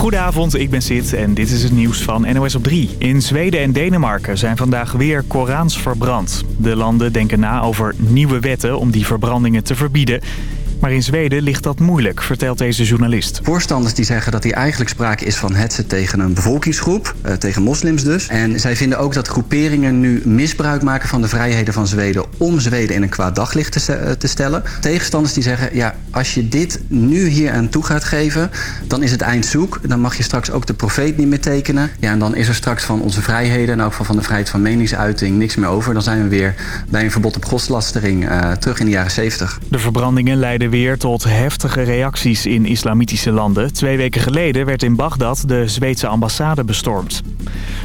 Goedenavond, ik ben Sid en dit is het nieuws van NOS op 3. In Zweden en Denemarken zijn vandaag weer Korans verbrand. De landen denken na over nieuwe wetten om die verbrandingen te verbieden. Maar in Zweden ligt dat moeilijk, vertelt deze journalist. Voorstanders die zeggen dat hier eigenlijk sprake is van hetsen tegen een bevolkingsgroep, eh, tegen moslims dus. En zij vinden ook dat groeperingen nu misbruik maken van de vrijheden van Zweden om Zweden in een kwaad daglicht te, eh, te stellen. Tegenstanders die zeggen, ja, als je dit nu hier aan toe gaat geven, dan is het eind zoek. Dan mag je straks ook de profeet niet meer tekenen. Ja, en dan is er straks van onze vrijheden en ook van, van de vrijheid van meningsuiting niks meer over. Dan zijn we weer bij een verbod op godslastering uh, terug in de jaren 70. De verbrandingen leiden weer tot heftige reacties in islamitische landen. Twee weken geleden werd in Bagdad de Zweedse ambassade bestormd.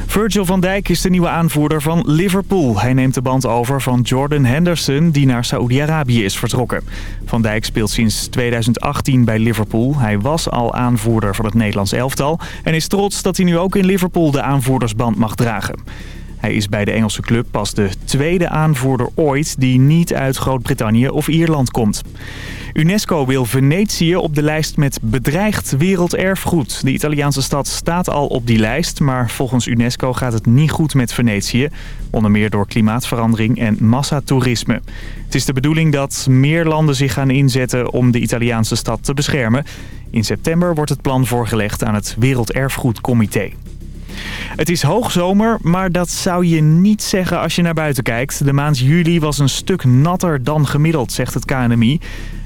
Virgil van Dijk is de nieuwe aanvoerder van Liverpool. Hij neemt de band over van Jordan Henderson die naar Saoedi-Arabië is vertrokken. Van Dijk speelt sinds 2018 bij Liverpool. Hij was al aanvoerder van het Nederlands elftal en is trots dat hij nu ook in Liverpool de aanvoerdersband mag dragen. Hij is bij de Engelse club pas de tweede aanvoerder ooit die niet uit Groot-Brittannië of Ierland komt. UNESCO wil Venetië op de lijst met bedreigd werelderfgoed. De Italiaanse stad staat al op die lijst, maar volgens UNESCO gaat het niet goed met Venetië. Onder meer door klimaatverandering en massatoerisme. Het is de bedoeling dat meer landen zich gaan inzetten om de Italiaanse stad te beschermen. In september wordt het plan voorgelegd aan het Werelderfgoedcomité. Het is hoogzomer, maar dat zou je niet zeggen als je naar buiten kijkt. De maand juli was een stuk natter dan gemiddeld, zegt het KNMI.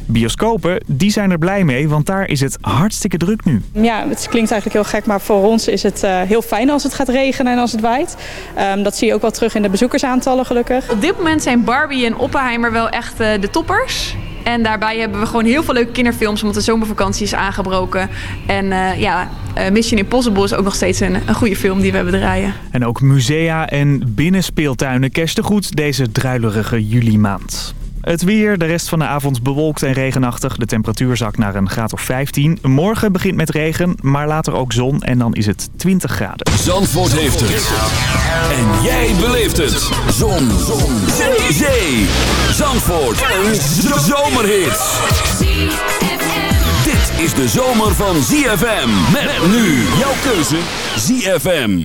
Bioscopen, die zijn er blij mee, want daar is het hartstikke druk nu. Ja, het klinkt eigenlijk heel gek, maar voor ons is het uh, heel fijn als het gaat regenen en als het waait. Um, dat zie je ook wel terug in de bezoekersaantallen gelukkig. Op dit moment zijn Barbie en Oppenheimer wel echt uh, de toppers. En daarbij hebben we gewoon heel veel leuke kinderfilms, omdat de zomervakantie is aangebroken. En uh, ja, uh, Mission Impossible is ook nog steeds een, een goede film die we hebben draaien. En ook musea en binnenspeeltuinen kersten goed deze druilerige juli maand. Het weer, de rest van de avond bewolkt en regenachtig. De temperatuur zakt naar een graad of 15. Morgen begint met regen, maar later ook zon en dan is het 20 graden. Zandvoort heeft het. En jij beleeft het. Zon. zon. Zee. Zee. Zandvoort. Een zomerhit. Dit is de zomer van ZFM. Met nu jouw keuze ZFM.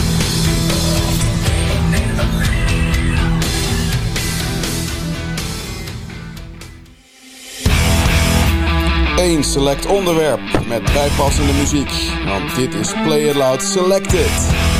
Select onderwerp met bijpassende muziek. Want dit is Play It Loud Selected.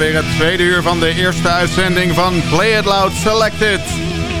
Alweer het tweede uur van de eerste uitzending van Play It Loud Selected.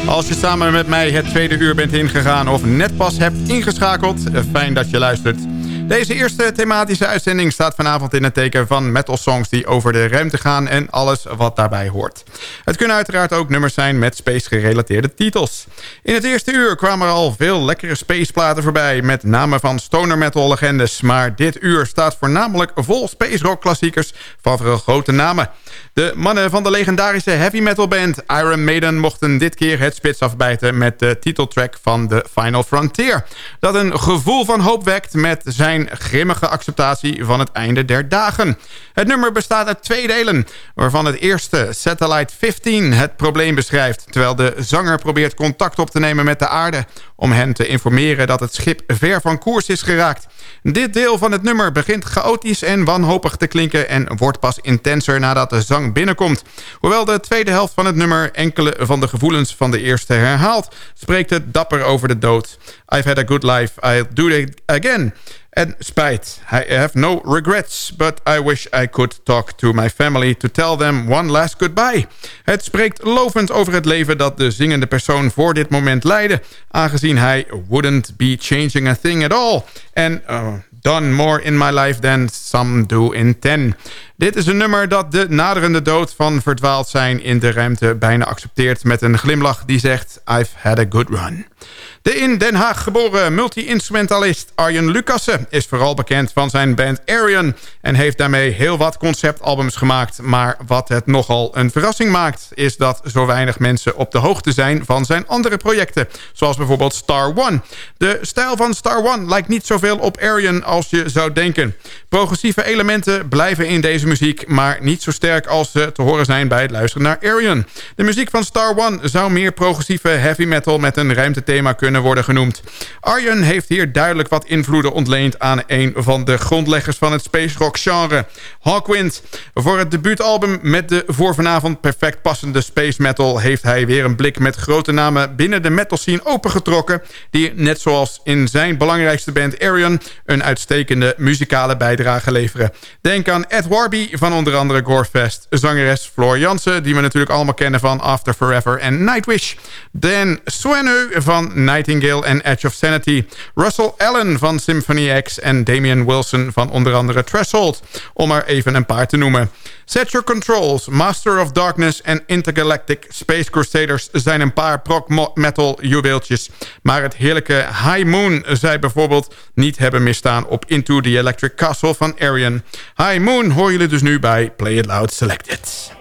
Als je samen met mij het tweede uur bent ingegaan of net pas hebt ingeschakeld, fijn dat je luistert. Deze eerste thematische uitzending staat vanavond in het teken van metal songs die over de ruimte gaan en alles wat daarbij hoort. Het kunnen uiteraard ook nummers zijn met space-gerelateerde titels. In het eerste uur kwamen er al veel lekkere spaceplaten voorbij met namen van stoner metal legendes, maar dit uur staat voornamelijk vol space rock klassiekers van veel grote namen. De mannen van de legendarische heavy metal band Iron Maiden mochten dit keer het spits afbijten met de titeltrack van The Final Frontier. Dat een gevoel van hoop wekt met zijn grimmige acceptatie van het einde der dagen. Het nummer bestaat uit twee delen, waarvan het eerste, Satellite 15, het probleem beschrijft... terwijl de zanger probeert contact op te nemen met de aarde... om hen te informeren dat het schip ver van koers is geraakt. Dit deel van het nummer begint chaotisch en wanhopig te klinken... en wordt pas intenser nadat de zang binnenkomt. Hoewel de tweede helft van het nummer enkele van de gevoelens van de eerste herhaalt... spreekt het dapper over de dood. I've had a good life, I'll do it again... En spijt. I have no regrets, but I wish I could talk to my family to tell them one last goodbye. Het spreekt lovend over het leven dat de zingende persoon voor dit moment leidde, aangezien hij wouldn't be changing a thing at all. En uh, done more in my life than some do in ten. Dit is een nummer dat de naderende dood van verdwaald zijn in de ruimte bijna accepteert met een glimlach die zegt I've had a good run. De in Den Haag geboren multi-instrumentalist Arjen Lucassen... is vooral bekend van zijn band Arian... en heeft daarmee heel wat conceptalbums gemaakt. Maar wat het nogal een verrassing maakt... is dat zo weinig mensen op de hoogte zijn van zijn andere projecten. Zoals bijvoorbeeld Star One. De stijl van Star One lijkt niet zoveel op Arian als je zou denken. Progressieve elementen blijven in deze muziek... maar niet zo sterk als ze te horen zijn bij het luisteren naar Arian. De muziek van Star One zou meer progressieve heavy metal... met een ruimtethema kunnen worden genoemd. Arjen heeft hier duidelijk wat invloeden ontleend aan een van de grondleggers van het space rock genre, Hawkwind. Voor het debuutalbum met de voor vanavond perfect passende space metal heeft hij weer een blik met grote namen binnen de metal scene opengetrokken, die net zoals in zijn belangrijkste band Arion een uitstekende muzikale bijdrage leveren. Denk aan Ed Warby van onder andere Gorefest, zangeres Floor Jansen, die we natuurlijk allemaal kennen van After Forever en Nightwish. Dan Swenu van Night Nightingale en Edge of Sanity. Russell Allen van Symphony X en Damian Wilson van onder andere Threshold. Om er even een paar te noemen. Set Your Controls, Master of Darkness en Intergalactic Space Crusaders zijn een paar prog metal juweeltjes. Maar het heerlijke High Moon zij bijvoorbeeld niet hebben misstaan op Into the Electric Castle van Arian. High Moon hoor jullie dus nu bij Play It Loud Selected.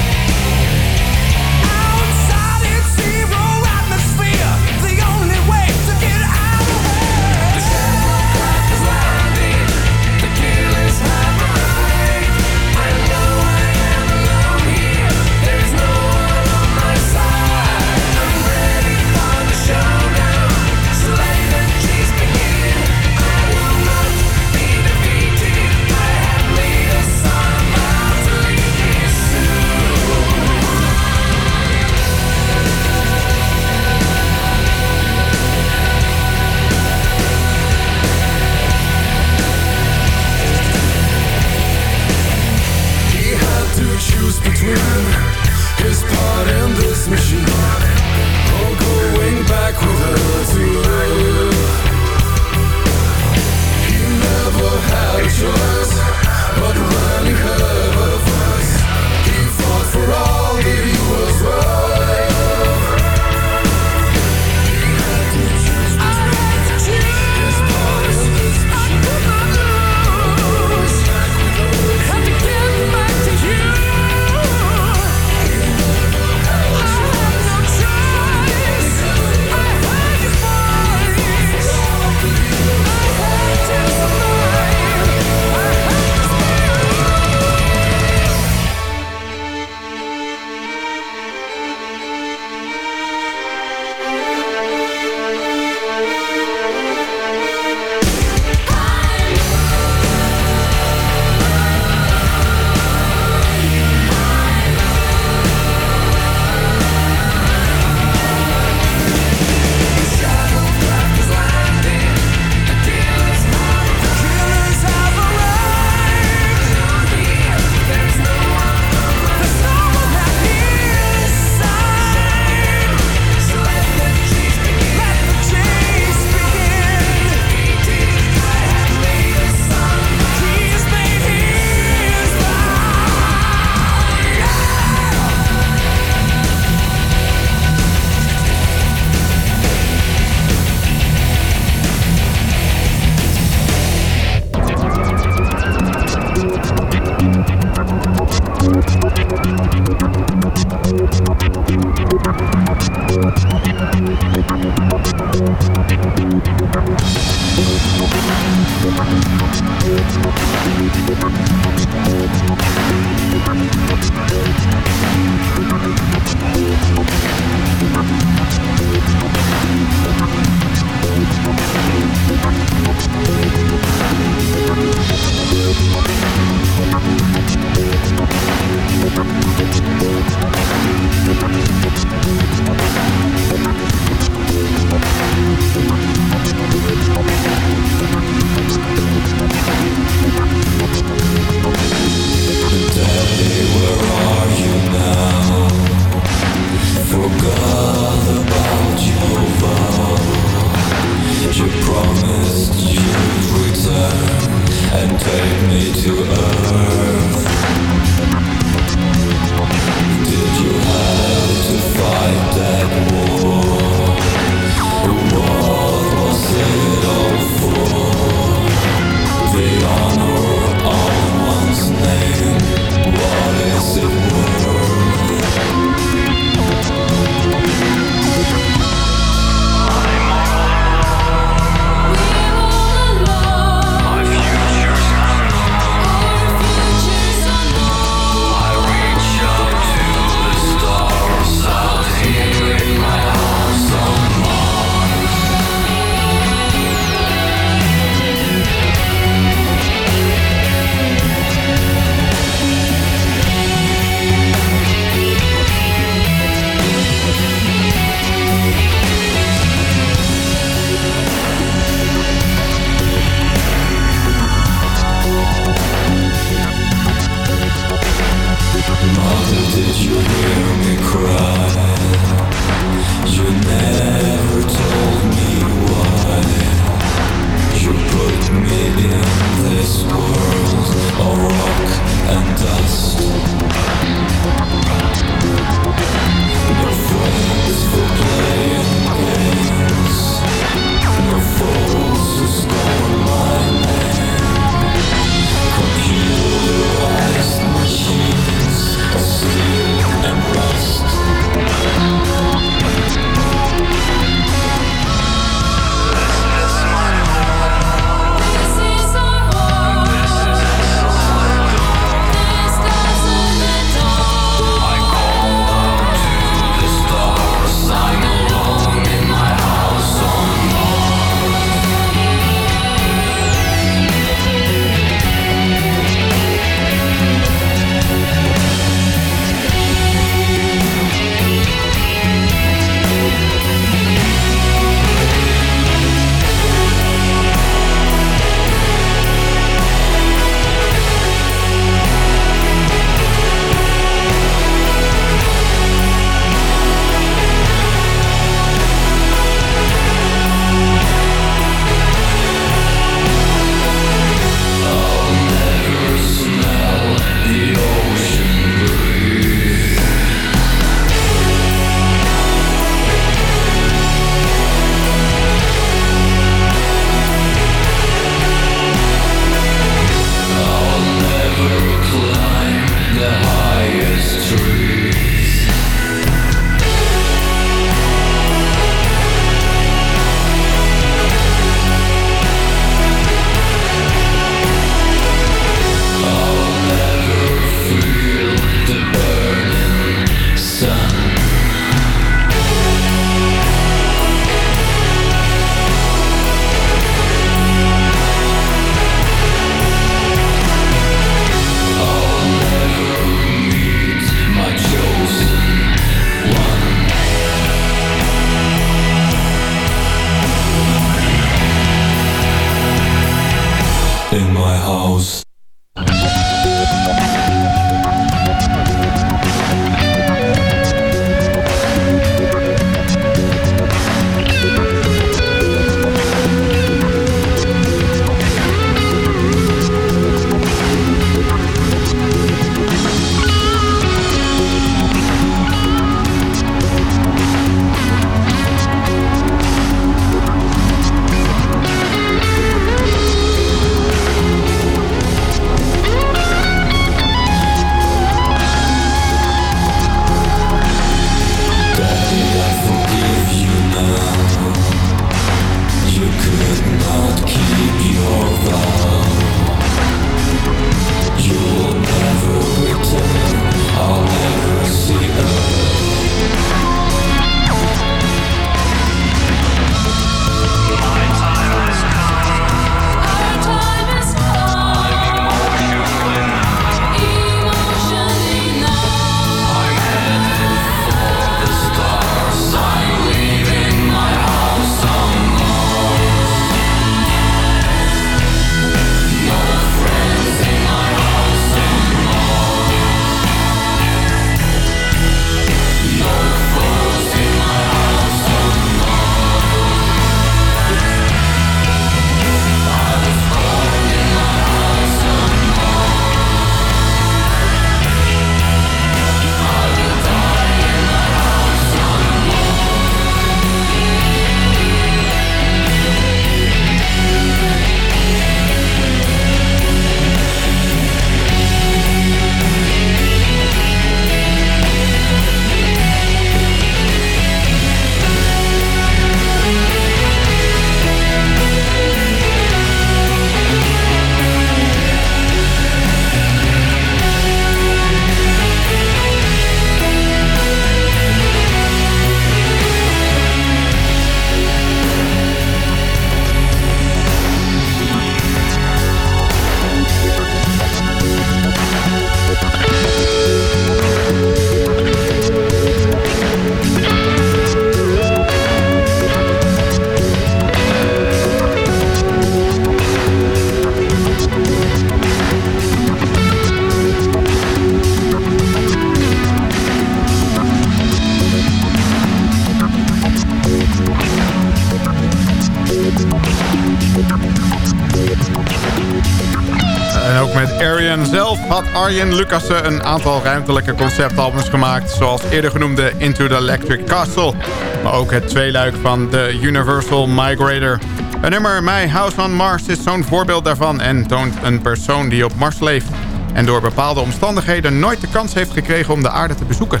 Arjen Lucassen een aantal ruimtelijke conceptalbums gemaakt... zoals eerder genoemde Into the Electric Castle... maar ook het tweeluik van de Universal Migrator. Het nummer My House on Mars is zo'n voorbeeld daarvan... en toont een persoon die op Mars leeft... en door bepaalde omstandigheden nooit de kans heeft gekregen om de aarde te bezoeken...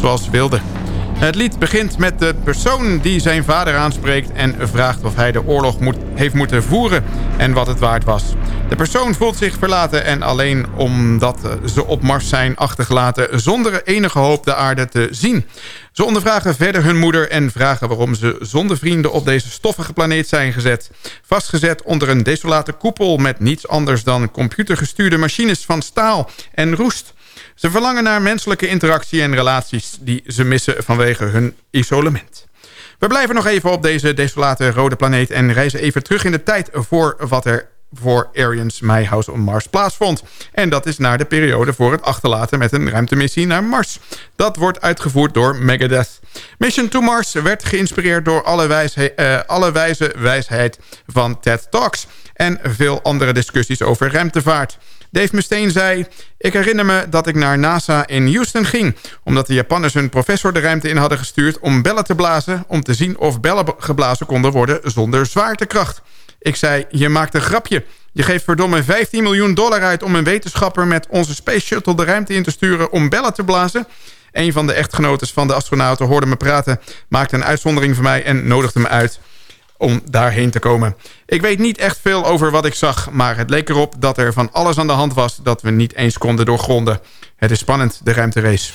zoals wilde. Het lied begint met de persoon die zijn vader aanspreekt... en vraagt of hij de oorlog moet, heeft moeten voeren en wat het waard was. De persoon voelt zich verlaten en alleen omdat ze op Mars zijn achtergelaten... zonder enige hoop de aarde te zien. Ze ondervragen verder hun moeder en vragen waarom ze zonder vrienden... op deze stoffige planeet zijn gezet. Vastgezet onder een desolate koepel met niets anders dan computergestuurde machines van staal en roest... Ze verlangen naar menselijke interactie en relaties die ze missen vanwege hun isolement. We blijven nog even op deze desolate rode planeet... en reizen even terug in de tijd voor wat er voor Arians My House on Mars plaatsvond. En dat is naar de periode voor het achterlaten met een ruimtemissie naar Mars. Dat wordt uitgevoerd door Megadeth. Mission to Mars werd geïnspireerd door alle, eh, alle wijze wijsheid van TED Talks... en veel andere discussies over ruimtevaart. Dave Mustaine zei... Ik herinner me dat ik naar NASA in Houston ging... omdat de Japanners hun professor de ruimte in hadden gestuurd... om bellen te blazen om te zien of bellen geblazen konden worden zonder zwaartekracht. Ik zei, je maakt een grapje. Je geeft verdomme 15 miljoen dollar uit om een wetenschapper met onze Space Shuttle de ruimte in te sturen om bellen te blazen. Een van de echtgenotes van de astronauten hoorde me praten, maakte een uitzondering voor mij en nodigde me uit om daarheen te komen. Ik weet niet echt veel over wat ik zag, maar het leek erop dat er van alles aan de hand was dat we niet eens konden doorgronden. Het is spannend, de ruimterace.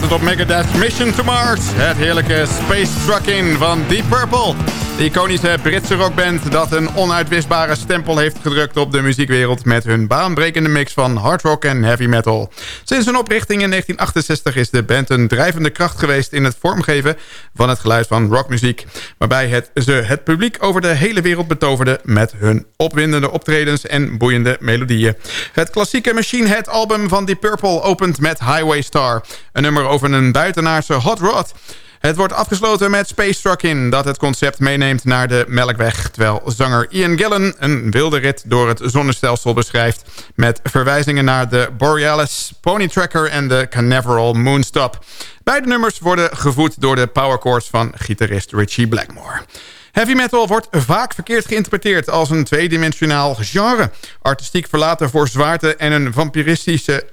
Hoorden aansluitend op Megadeth Mission to Mars. Het heerlijke Space Truckin' van Deep Purple. De iconische Britse rockband dat een onuitwisbare stempel heeft gedrukt op de muziekwereld... met hun baanbrekende mix van hard rock en heavy metal. Sinds hun oprichting in 1968 is de band een drijvende kracht geweest... in het vormgeven van het geluid van rockmuziek. Waarbij het, ze het publiek over de hele wereld betoverden... met hun opwindende optredens en boeiende melodieën. Het klassieke Machine Head album van Deep Purple opent met Highway Star. Een nummer over een buitenaardse hot rod... Het wordt afgesloten met Space Truckin... dat het concept meeneemt naar de Melkweg... terwijl zanger Ian Gillan een wilde rit door het zonnestelsel beschrijft... met verwijzingen naar de Borealis, Pony Tracker en de Canaveral Moonstop. Beide nummers worden gevoed door de powerchords van gitarist Richie Blackmore. Heavy metal wordt vaak verkeerd geïnterpreteerd als een tweedimensionaal genre. Artistiek verlaten voor zwaarte en een vampiristische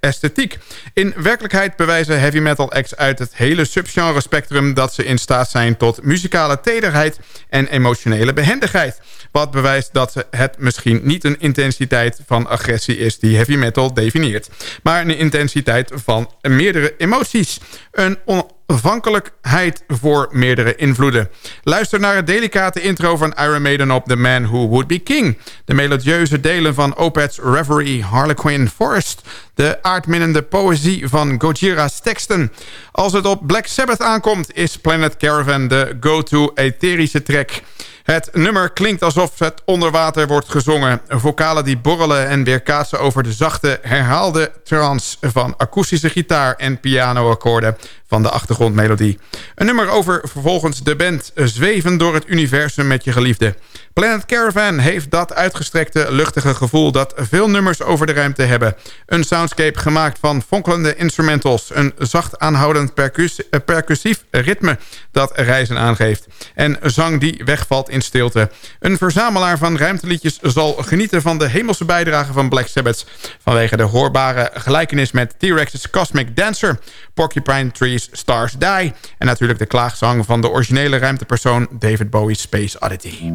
esthetiek. In werkelijkheid bewijzen heavy metal acts uit het hele subgenre spectrum... dat ze in staat zijn tot muzikale tederheid en emotionele behendigheid. Wat bewijst dat het misschien niet een intensiteit van agressie is... die heavy metal definieert, maar een intensiteit van meerdere emoties. Een onafhankelijkheid voor meerdere invloeden. Luister naar het delicate intro van Iron Maiden op The Man Who Would Be King. De melodieuze delen van Opeth's Reverie, Harlequin Forest. De aardminnende poëzie van Gojira's teksten. Als het op Black Sabbath aankomt is Planet Caravan de go-to etherische track... Het nummer klinkt alsof het onder water wordt gezongen. Vocalen die borrelen en weerkaatsen over de zachte herhaalde trance... van akoestische gitaar en pianoakkoorden van de achtergrondmelodie. Een nummer over vervolgens de band zweven door het universum met je geliefde. Planet Caravan heeft dat uitgestrekte, luchtige gevoel... dat veel nummers over de ruimte hebben. Een soundscape gemaakt van fonkelende instrumentals... een zacht aanhoudend eh, percussief ritme dat reizen aangeeft... en zang die wegvalt in stilte. Een verzamelaar van ruimteliedjes zal genieten van de hemelse bijdrage van Black Sabbath... vanwege de hoorbare gelijkenis met T-Rex's Cosmic Dancer... Porcupine Stars Die... en natuurlijk de klaagzang van de originele ruimtepersoon David Bowie's Space Oddity.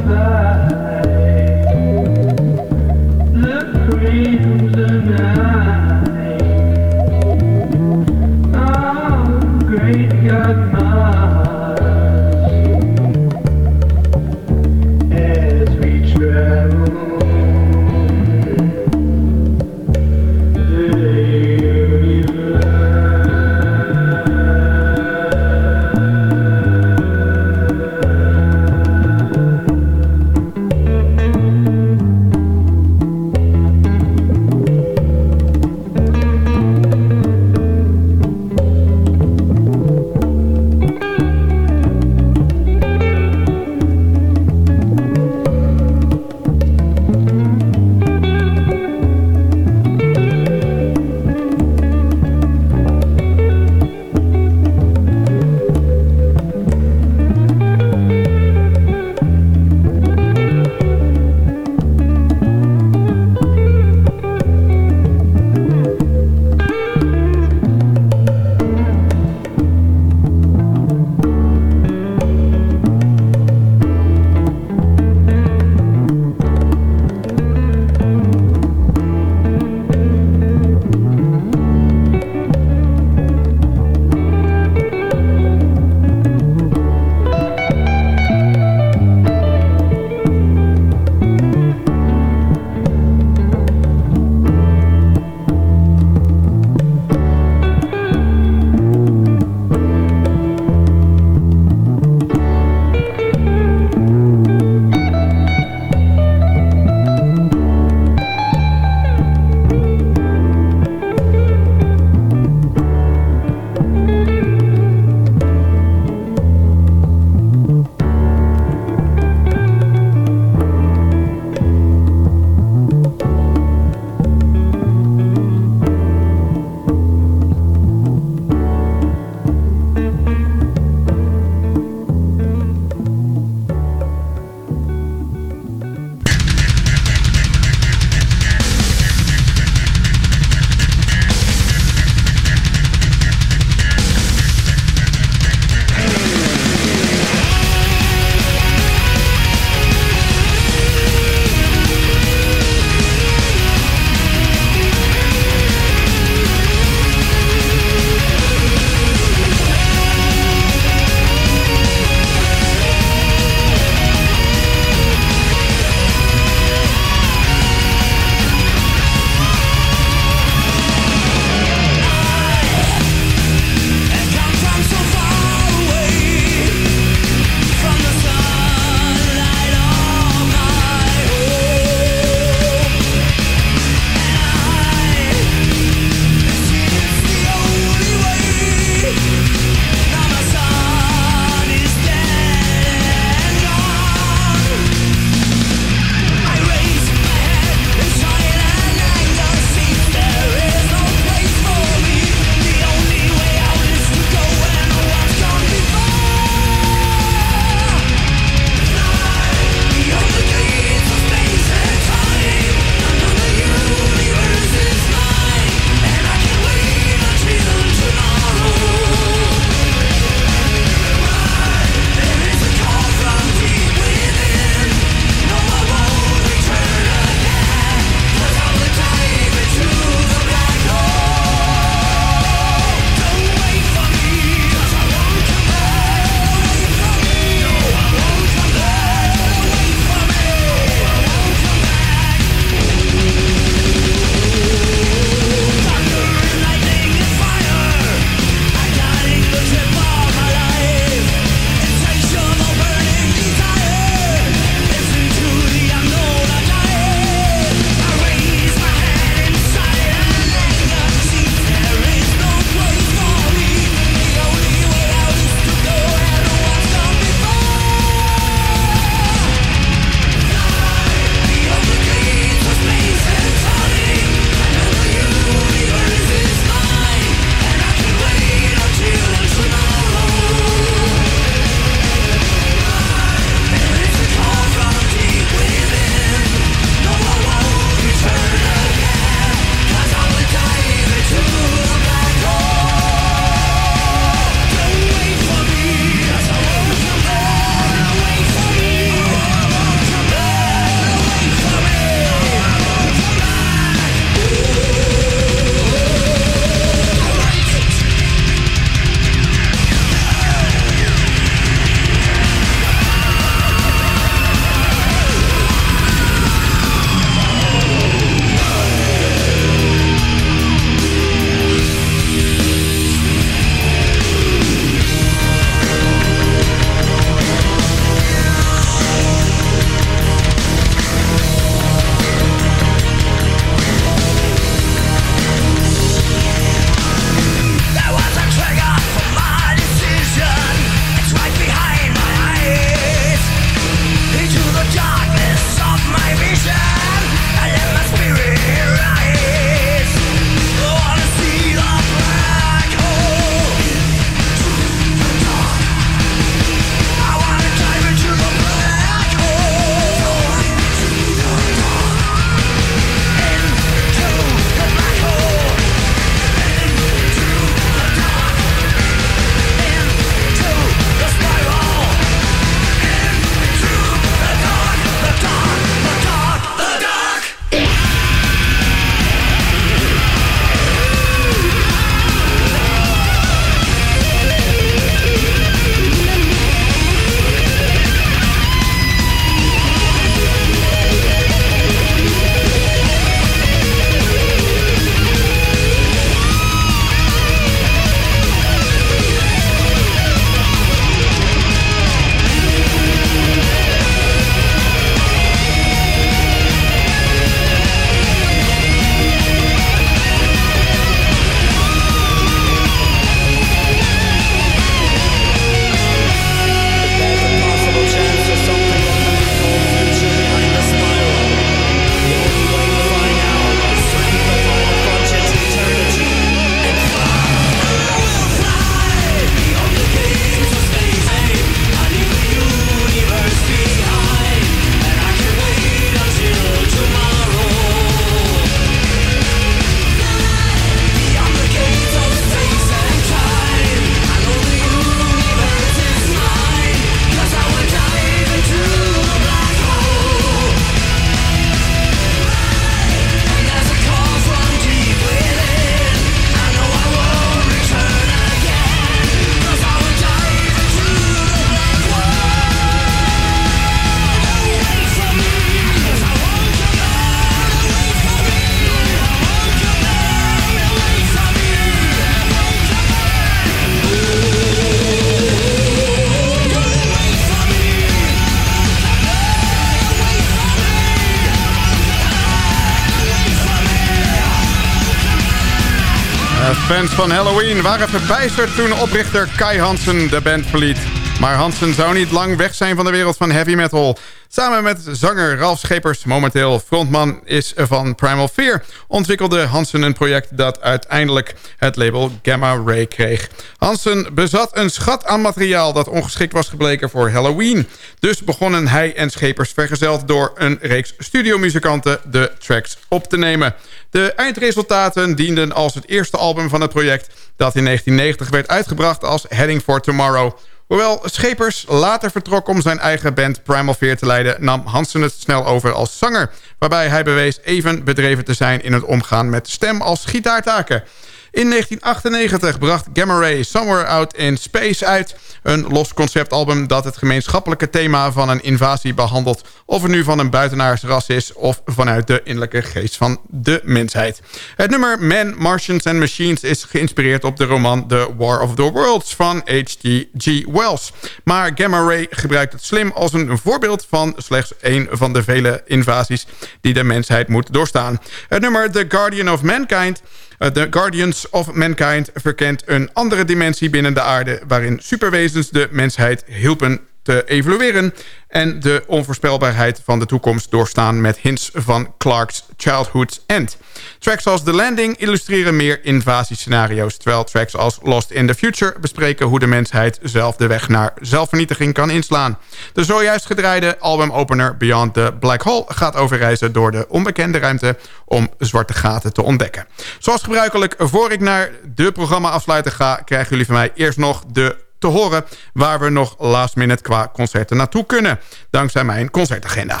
Van Halloween waren verbijsterd toen oprichter Kai Hansen de band verliet. Maar Hansen zou niet lang weg zijn van de wereld van heavy metal. Samen met zanger Ralf Schepers, momenteel frontman is van Primal Fear... ontwikkelde Hansen een project dat uiteindelijk het label Gamma Ray kreeg. Hansen bezat een schat aan materiaal dat ongeschikt was gebleken voor Halloween. Dus begonnen hij en Schepers vergezeld door een reeks studiomuzikanten de tracks op te nemen. De eindresultaten dienden als het eerste album van het project... dat in 1990 werd uitgebracht als Heading for Tomorrow... Hoewel Schepers later vertrok om zijn eigen band Primal Fear te leiden... nam Hansen het snel over als zanger... waarbij hij bewees even bedreven te zijn in het omgaan met stem als gitaartaken. In 1998 bracht Gamma Ray Somewhere Out in Space uit... een los conceptalbum dat het gemeenschappelijke thema van een invasie behandelt... of het nu van een buitenaars ras is of vanuit de innerlijke geest van de mensheid. Het nummer Man, Martians and Machines is geïnspireerd op de roman The War of the Worlds van H.G. Wells. Maar Gamma Ray gebruikt het slim als een voorbeeld van slechts één van de vele invasies die de mensheid moet doorstaan. Het nummer The Guardian of Mankind The Guardians of Mankind verkent een andere dimensie binnen de aarde... waarin superwezens de mensheid hielpen te evolueren... en de onvoorspelbaarheid van de toekomst doorstaan... met hints van Clark's Childhood's End. Tracks als The Landing illustreren meer invasiescenario's... terwijl tracks als Lost in the Future bespreken... hoe de mensheid zelf de weg naar zelfvernietiging kan inslaan. De zojuist gedraaide albumopener Beyond the Black Hole... gaat over reizen door de onbekende ruimte... om zwarte gaten te ontdekken. Zoals gebruikelijk, voor ik naar de programma afsluiten ga... krijgen jullie van mij eerst nog de te horen... waar we nog last minute qua concerten naartoe kunnen. Dankzij mijn concertagenda.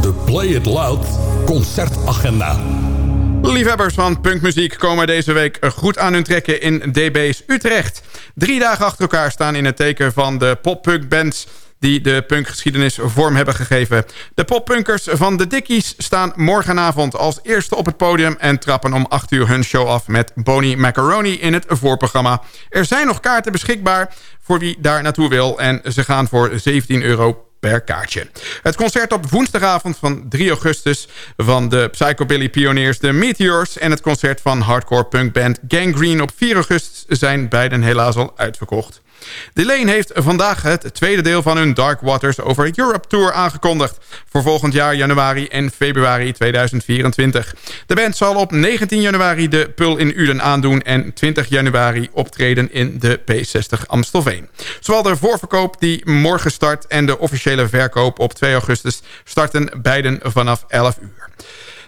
De Play It Loud concertagenda. Liefhebbers van punkmuziek komen deze week goed aan hun trekken in DB's Utrecht. Drie dagen achter elkaar staan in het teken van de pop-punk-bands die de punkgeschiedenis vorm hebben gegeven. De poppunkers van de Dickies staan morgenavond als eerste op het podium... en trappen om 8 uur hun show af met Boney Macaroni in het voorprogramma. Er zijn nog kaarten beschikbaar voor wie daar naartoe wil... en ze gaan voor 17 euro per kaartje. Het concert op woensdagavond van 3 augustus... van de Psychobilly Pioneers The Meteors... en het concert van hardcore punkband Gangrene op 4 augustus... zijn beiden helaas al uitverkocht. Delane heeft vandaag het tweede deel van hun Dark Waters over Europe Tour aangekondigd... voor volgend jaar januari en februari 2024. De band zal op 19 januari de Pul in Uden aandoen... en 20 januari optreden in de P60 Amstelveen. Zowel de voorverkoop die morgen start en de officiële verkoop op 2 augustus... starten beiden vanaf 11 uur.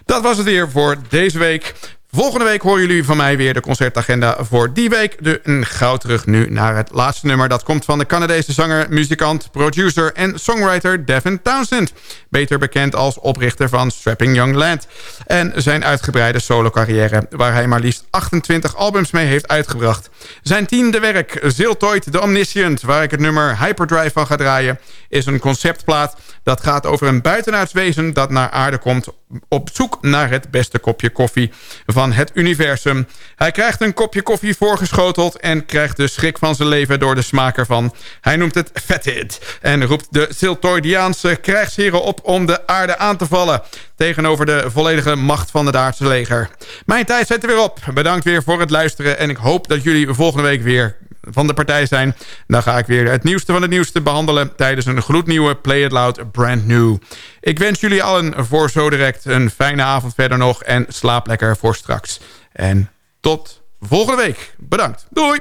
Dat was het weer voor deze week. Volgende week horen jullie van mij weer de concertagenda voor die week. Een gauw terug nu naar het laatste nummer. Dat komt van de Canadese zanger, muzikant, producer en songwriter Devin Townsend. Beter bekend als oprichter van Strapping Young Land. En zijn uitgebreide solo-carrière, waar hij maar liefst 28 albums mee heeft uitgebracht. Zijn tiende werk, Ziltoid the Omniscient, waar ik het nummer Hyperdrive van ga draaien... is een conceptplaat dat gaat over een buitenaards wezen dat naar aarde komt... op zoek naar het beste kopje koffie van het universum. Hij krijgt een kopje koffie voorgeschoteld... en krijgt de schrik van zijn leven door de smaak ervan. Hij noemt het Fetid en roept de Siltoidiaanse krijgsheren op... om de aarde aan te vallen tegenover de volledige macht van het aardse leger. Mijn tijd zit er weer op. Bedankt weer voor het luisteren... en ik hoop dat jullie volgende week weer van de partij zijn. Dan ga ik weer het nieuwste van het nieuwste behandelen... tijdens een gloednieuwe Play It Loud Brand New. Ik wens jullie allen voor zo direct een fijne avond verder nog... en slaap lekker voor straks. En tot volgende week. Bedankt. Doei!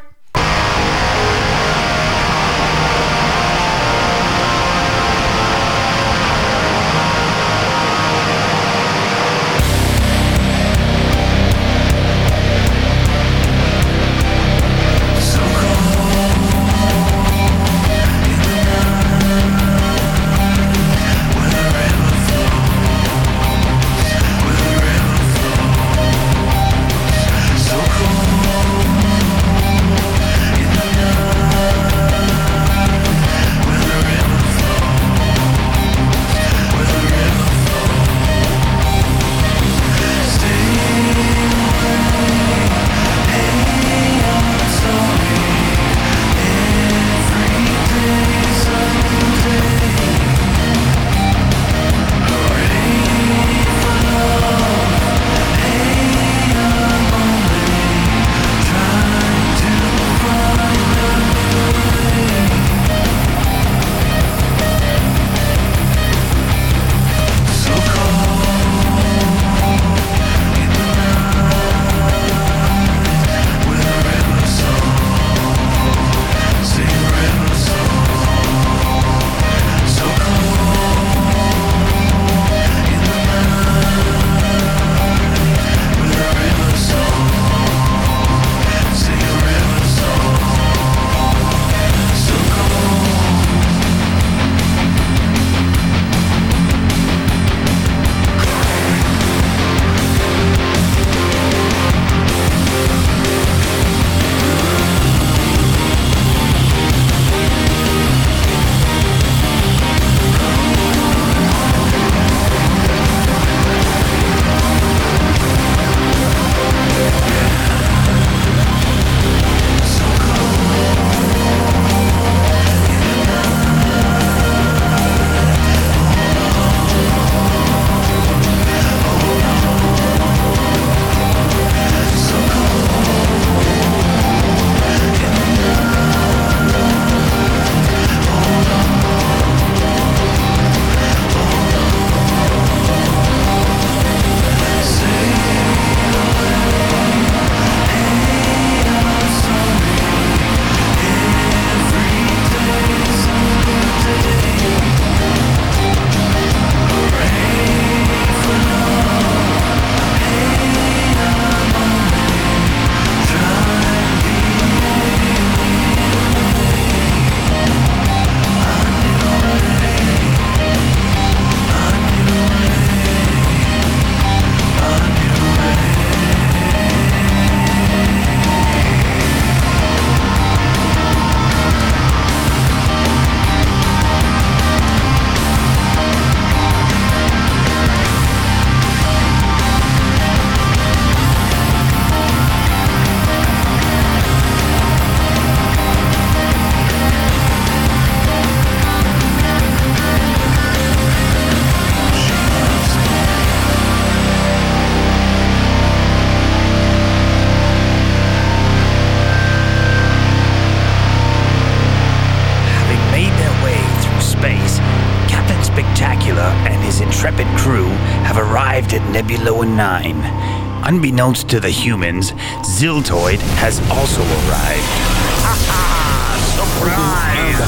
Unbeknownst to the humans, Ziltoid has also arrived. Surprise!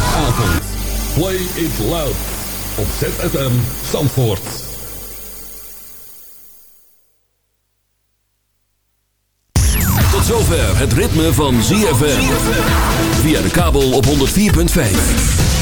Play it loud. Op ZFM Zandvoort. Tot zover het ritme van ZFM. Via de kabel op 104.5.